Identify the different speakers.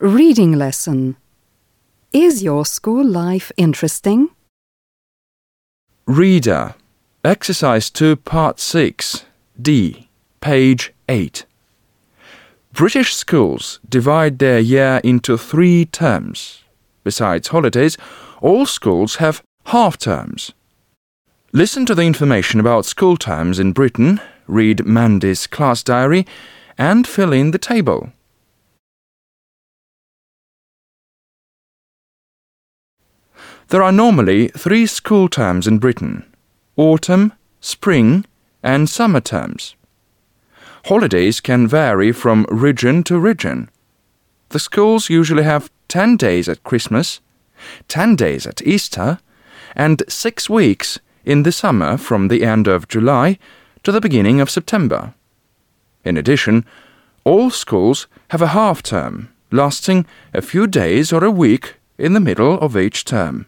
Speaker 1: Reading lesson. Is your school life interesting?
Speaker 2: Reader. Exercise 2, Part 6. D. Page 8. British schools divide their year into three terms. Besides holidays, all schools have half terms. Listen to the information about school terms in Britain, read Mandy's class diary, and fill in the table. There are normally three school terms in Britain autumn, spring, and summer terms. Holidays can vary from region to region. The schools usually have 10 days at Christmas, 10 days at Easter, and 6 weeks in the summer from the end of July to the beginning of September. In addition, all schools have a half term lasting a few days or a week in the middle of each term.